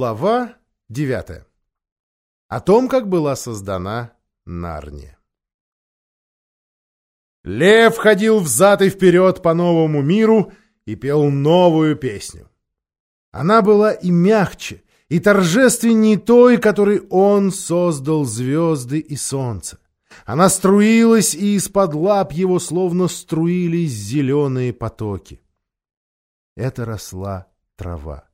Глава девятая. О том, как была создана Нарния. Лев ходил взад и вперед по новому миру и пел новую песню. Она была и мягче, и торжественнее той, которой он создал звезды и солнце. Она струилась, и из-под лап его словно струились зеленые потоки. Это росла трава.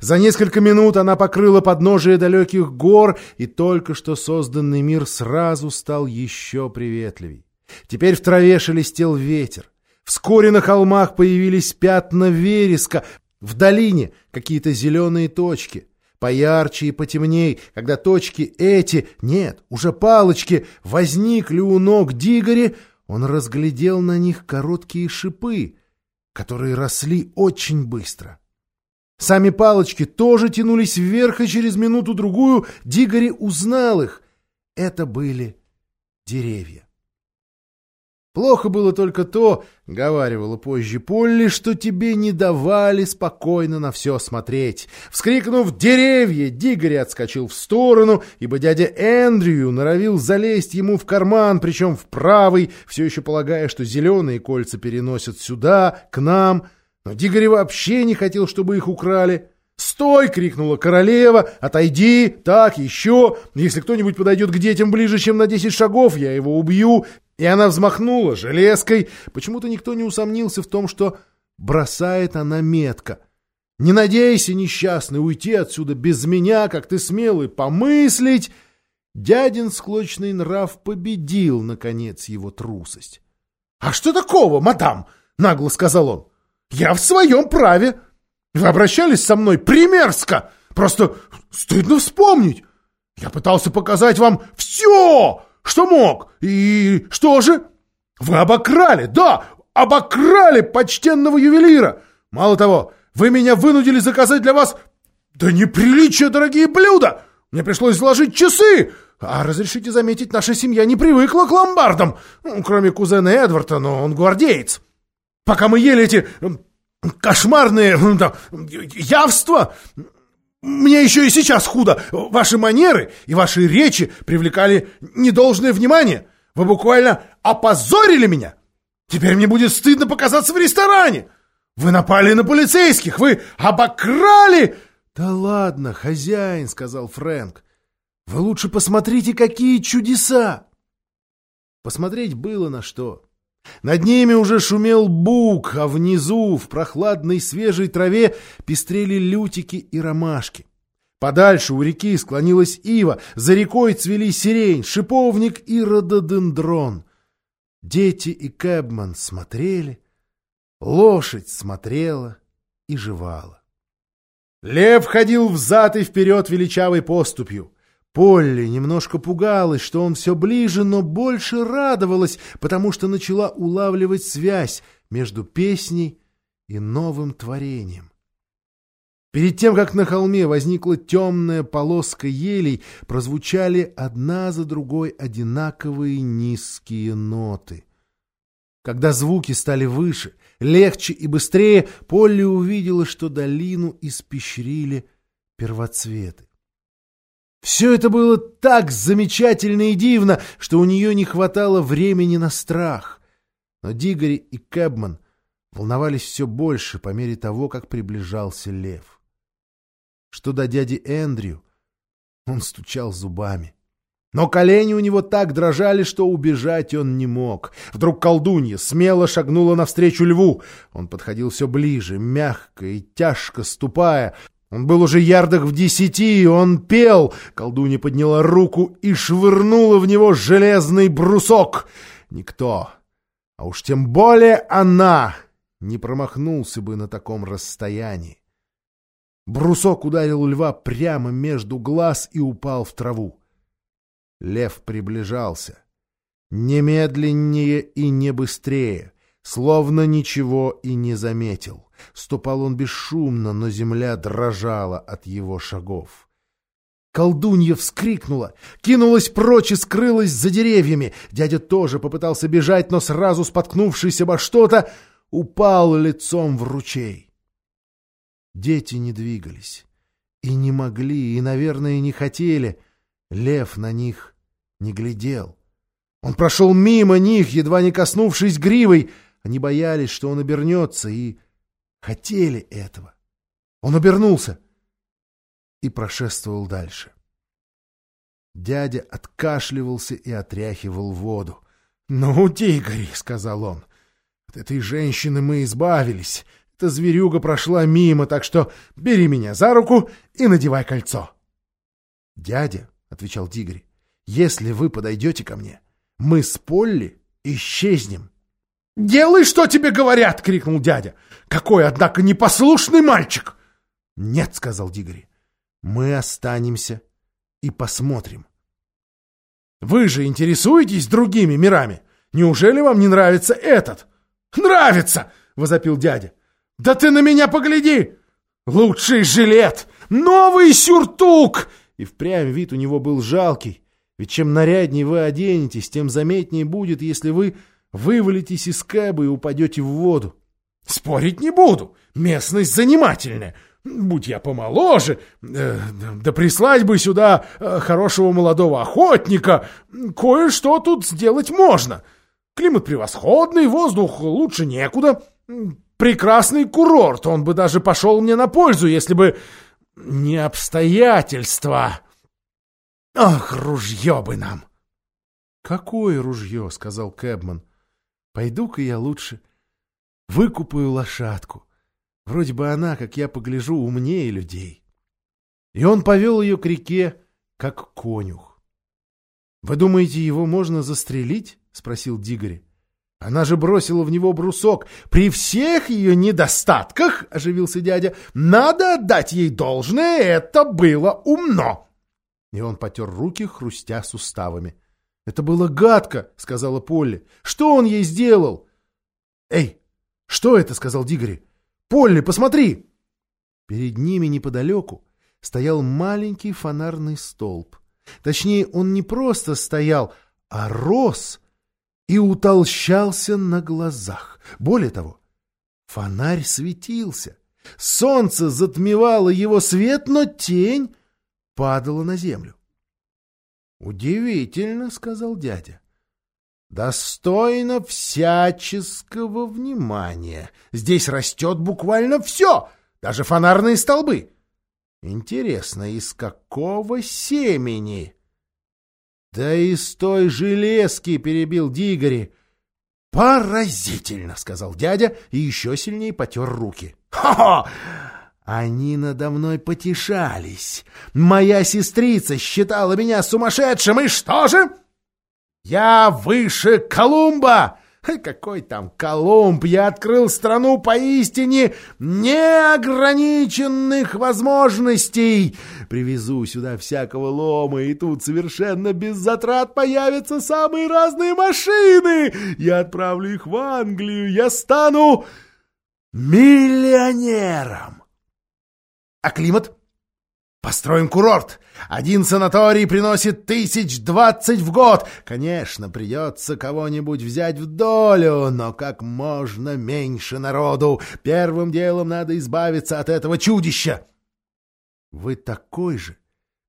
За несколько минут она покрыла подножие далеких гор, и только что созданный мир сразу стал еще приветливей. Теперь в траве шелестел ветер. Вскоре на холмах появились пятна вереска, в долине какие-то зеленые точки. Поярче и потемней, когда точки эти, нет, уже палочки, возникли у ног Дигори, он разглядел на них короткие шипы, которые росли очень быстро. Сами палочки тоже тянулись вверх, и через минуту-другую Дигори узнал их. Это были деревья. Плохо было только то, — говаривала позже Полли, — что тебе не давали спокойно на все смотреть. Вскрикнув «Деревья!», Дигори отскочил в сторону, ибо дядя Эндрю норовил залезть ему в карман, причем в правый, все еще полагая, что зеленые кольца переносят сюда, к нам — но Дигори вообще не хотел, чтобы их украли. «Стой!» — крикнула королева. «Отойди! Так, еще! Если кто-нибудь подойдет к детям ближе, чем на десять шагов, я его убью!» И она взмахнула железкой. Почему-то никто не усомнился в том, что бросает она метко. «Не надейся, несчастный, уйти отсюда без меня, как ты смелый помыслить!» Дядин склочный нрав победил, наконец, его трусость. «А что такого, мадам?» — нагло сказал он. Я в своем праве. Вы обращались со мной примерзко. Просто стыдно вспомнить. Я пытался показать вам все, что мог. И что же? Вы обокрали, да, обокрали почтенного ювелира. Мало того, вы меня вынудили заказать для вас... Да неприличие, дорогие блюда! Мне пришлось заложить часы. А разрешите заметить, наша семья не привыкла к ломбардам. Ну, кроме кузена Эдварда, но он гвардеец. Пока мы ели эти кошмарные да, явства, мне еще и сейчас худо. Ваши манеры и ваши речи привлекали недолжное внимание. Вы буквально опозорили меня. Теперь мне будет стыдно показаться в ресторане. Вы напали на полицейских, вы обокрали... Да ладно, хозяин, сказал Фрэнк. Вы лучше посмотрите, какие чудеса. Посмотреть было на что. Над ними уже шумел бук, а внизу, в прохладной свежей траве, пестрели лютики и ромашки. Подальше у реки склонилась ива, за рекой цвели сирень, шиповник и рододендрон. Дети и Кэбман смотрели, лошадь смотрела и жевала. Лев ходил взад и вперед величавой поступью. Полли немножко пугалась, что он все ближе, но больше радовалась, потому что начала улавливать связь между песней и новым творением. Перед тем, как на холме возникла темная полоска елей, прозвучали одна за другой одинаковые низкие ноты. Когда звуки стали выше, легче и быстрее, Полли увидела, что долину испещрили первоцветы. Все это было так замечательно и дивно, что у нее не хватало времени на страх. Но Дигори и Кэбман волновались все больше по мере того, как приближался лев. Что до дяди Эндрю, он стучал зубами. Но колени у него так дрожали, что убежать он не мог. Вдруг колдунья смело шагнула навстречу льву. Он подходил все ближе, мягко и тяжко ступая. Он был уже ярдах в десяти, он пел. Колдунья подняла руку и швырнула в него железный брусок. Никто, а уж тем более она, не промахнулся бы на таком расстоянии. Брусок ударил льва прямо между глаз и упал в траву. Лев приближался. Немедленнее и не быстрее, словно ничего и не заметил. Ступал он бесшумно, но земля дрожала от его шагов. Колдунья вскрикнула, кинулась прочь и скрылась за деревьями. Дядя тоже попытался бежать, но сразу споткнувшись обо что-то, упал лицом в ручей. Дети не двигались. И не могли, и, наверное, не хотели. Лев на них не глядел. Он прошел мимо них, едва не коснувшись гривой. Они боялись, что он обернется, и хотели этого. Он обернулся и прошествовал дальше. Дядя откашливался и отряхивал воду. — Ну, Тигри, — сказал он, — от этой женщины мы избавились. Эта зверюга прошла мимо, так что бери меня за руку и надевай кольцо. — Дядя, — отвечал Тигри, — если вы подойдете ко мне, мы с Полли исчезнем. — Делай, что тебе говорят! — крикнул дядя. — Какой, однако, непослушный мальчик! — Нет, — сказал Дигори, — мы останемся и посмотрим. Вы же интересуетесь другими мирами. Неужели вам не нравится этот? Нравится! возопил дядя. Да ты на меня погляди! Лучший жилет! Новый сюртук! И впрямь вид у него был жалкий. Ведь чем наряднее вы оденетесь, тем заметнее будет, если вы вывалитесь из кэба и упадете в воду. Спорить не буду. Местность занимательная. Будь я помоложе, э, да прислать бы сюда э, хорошего молодого охотника, кое-что тут сделать можно. Климат превосходный, воздух лучше некуда. Прекрасный курорт, он бы даже пошел мне на пользу, если бы не обстоятельства. Ах, ружье бы нам! — Какое ружье? — сказал Кэбман. — Пойду-ка я лучше выкупаю лошадку. Вроде бы она, как я погляжу, умнее людей. И он повел ее к реке, как конюх. — Вы думаете, его можно застрелить? — спросил Дигори. — Она же бросила в него брусок. При всех ее недостатках, — оживился дядя, — надо отдать ей должное, это было умно. И он потер руки, хрустя суставами. — Это было гадко, — сказала Полли. — Что он ей сделал? — Эй, что это? — сказал Дигори. Полли, посмотри!» Перед ними неподалеку стоял маленький фонарный столб. Точнее, он не просто стоял, а рос и утолщался на глазах. Более того, фонарь светился. Солнце затмевало его свет, но тень падала на землю. «Удивительно», — сказал дядя достойно всяческого внимания. Здесь растет буквально все, даже фонарные столбы. Интересно, из какого семени? Да из той железки, перебил Дигори. Поразительно, сказал дядя и еще сильнее потер руки. Хо-хо! Они надо мной потешались. Моя сестрица считала меня сумасшедшим, и что же? Я выше Колумба! Какой там Колумб? Я открыл страну поистине неограниченных возможностей. Привезу сюда всякого лома, и тут совершенно без затрат появятся самые разные машины. Я отправлю их в Англию, я стану миллионером. А климат? Построим курорт. Один санаторий приносит тысяч двадцать в год. Конечно, придется кого-нибудь взять в долю, но как можно меньше народу. Первым делом надо избавиться от этого чудища. — Вы такой же,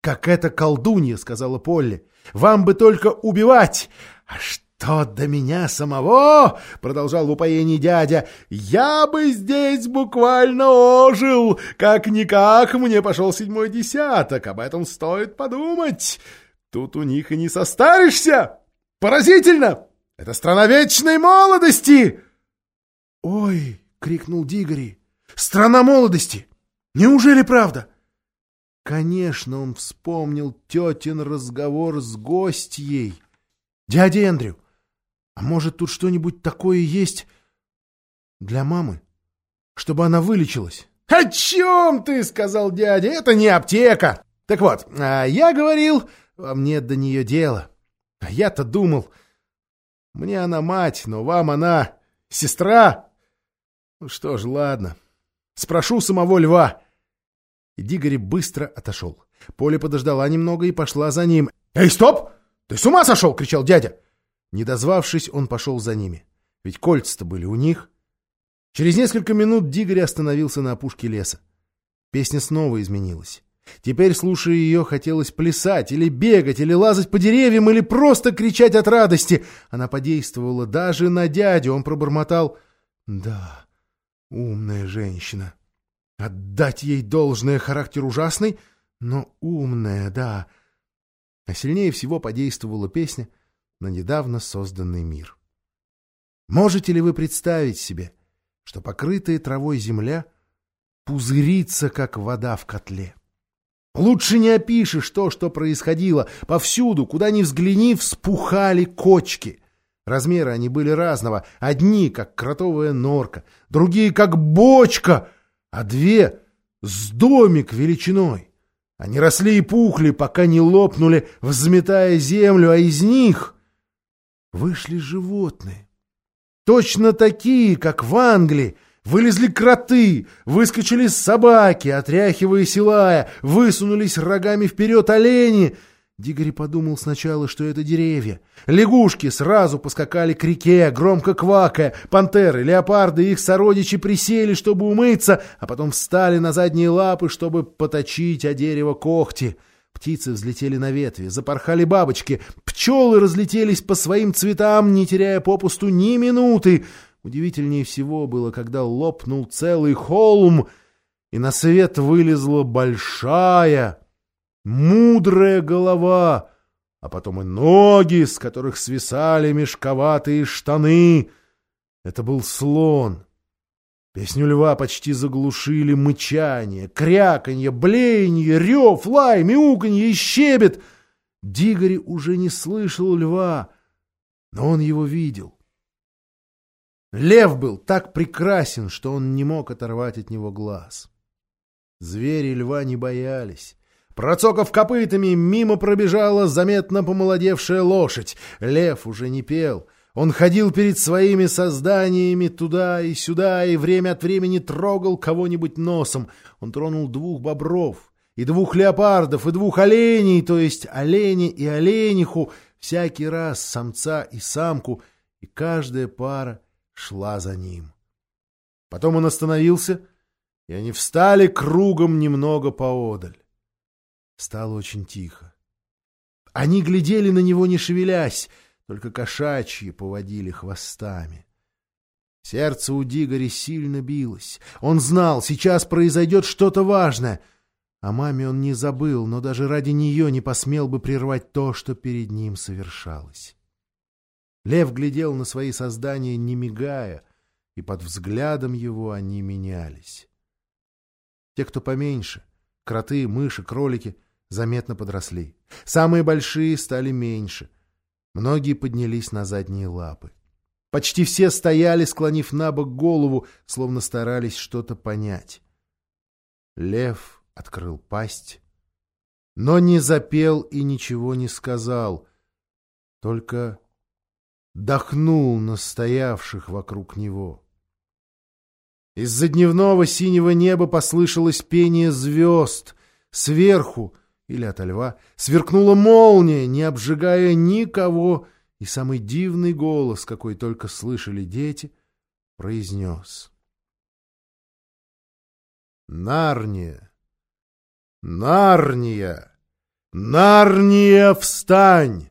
как эта колдунья, — сказала Полли. — Вам бы только убивать. А что? «То до меня самого, — продолжал в упоении дядя, — я бы здесь буквально ожил. Как-никак мне пошел седьмой десяток, об этом стоит подумать. Тут у них и не состаришься. Поразительно! Это страна вечной молодости!» «Ой!» — крикнул Дигори. «Страна молодости! Неужели правда?» Конечно, он вспомнил тетин разговор с гостьей. «Дядя Эндрю, а может, тут что-нибудь такое есть для мамы? Чтобы она вылечилась? — О чем ты? — сказал дядя. — Это не аптека. Так вот, а я говорил, вам нет до нее дела. А я-то думал, мне она мать, но вам она сестра. Ну что ж, ладно. Спрошу самого льва. Дигори быстро отошел. Поля подождала немного и пошла за ним. — Эй, стоп! Ты с ума сошел? — кричал дядя. Не дозвавшись, он пошел за ними. Ведь кольца-то были у них. Через несколько минут Дигори остановился на опушке леса. Песня снова изменилась. Теперь, слушая ее, хотелось плясать, или бегать, или лазать по деревьям, или просто кричать от радости. Она подействовала даже на дядю. Он пробормотал «Да, умная женщина. Отдать ей должное характер ужасный, но умная, да». А сильнее всего подействовала песня на недавно созданный мир. Можете ли вы представить себе, что покрытая травой земля пузырится, как вода в котле? Лучше не опишешь то, что происходило. Повсюду, куда ни взгляни, вспухали кочки. Размеры они были разного. Одни, как кротовая норка, другие, как бочка, а две — с домик величиной. Они росли и пухли, пока не лопнули, взметая землю, а из них вышли животные. Точно такие, как в Англии, Вылезли кроты, выскочили собаки, отряхиваясь и лая, высунулись рогами вперед олени. Дигори подумал сначала, что это деревья. Лягушки сразу поскакали к реке, громко квакая. Пантеры, леопарды и их сородичи присели, чтобы умыться, а потом встали на задние лапы, чтобы поточить о дерево когти. Птицы взлетели на ветви, запорхали бабочки, пчелы разлетелись по своим цветам, не теряя попусту ни минуты. Удивительнее всего было, когда лопнул целый холм, и на свет вылезла большая, мудрая голова, а потом и ноги, с которых свисали мешковатые штаны. Это был слон. Песню льва почти заглушили мычание, кряканье, блеяние, рев, лай, мяуканье и щебет. Дигори уже не слышал льва, но он его видел. Лев был так прекрасен, что он не мог оторвать от него глаз. Звери льва не боялись. Процоков копытами, мимо пробежала заметно помолодевшая лошадь. Лев уже не пел. Он ходил перед своими созданиями туда и сюда, и время от времени трогал кого-нибудь носом. Он тронул двух бобров, и двух леопардов, и двух оленей, то есть олени и олениху, всякий раз самца и самку, и каждая пара шла за ним. Потом он остановился, и они встали кругом немного поодаль. Стало очень тихо. Они глядели на него, не шевелясь, только кошачьи поводили хвостами. Сердце у Дигори сильно билось. Он знал, сейчас произойдет что-то важное. О маме он не забыл, но даже ради нее не посмел бы прервать то, что перед ним совершалось. Лев глядел на свои создания, не мигая, и под взглядом его они менялись. Те, кто поменьше, кроты, мыши, кролики, заметно подросли. Самые большие стали меньше. Многие поднялись на задние лапы. Почти все стояли, склонив на бок голову, словно старались что-то понять. Лев открыл пасть, но не запел и ничего не сказал, только дохнул на стоявших вокруг него. Из-за дневного синего неба послышалось пение звезд. Сверху, или ото льва, сверкнула молния, не обжигая никого, и самый дивный голос, какой только слышали дети, произнес. Нарния! Нарния! Нарния, встань!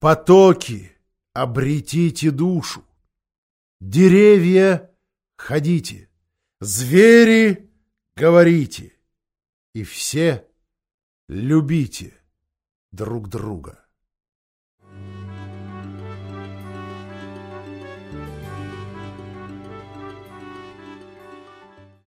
Потоки! обретите душу. Деревья, ходите, звери, говорите, и все любите друг друга.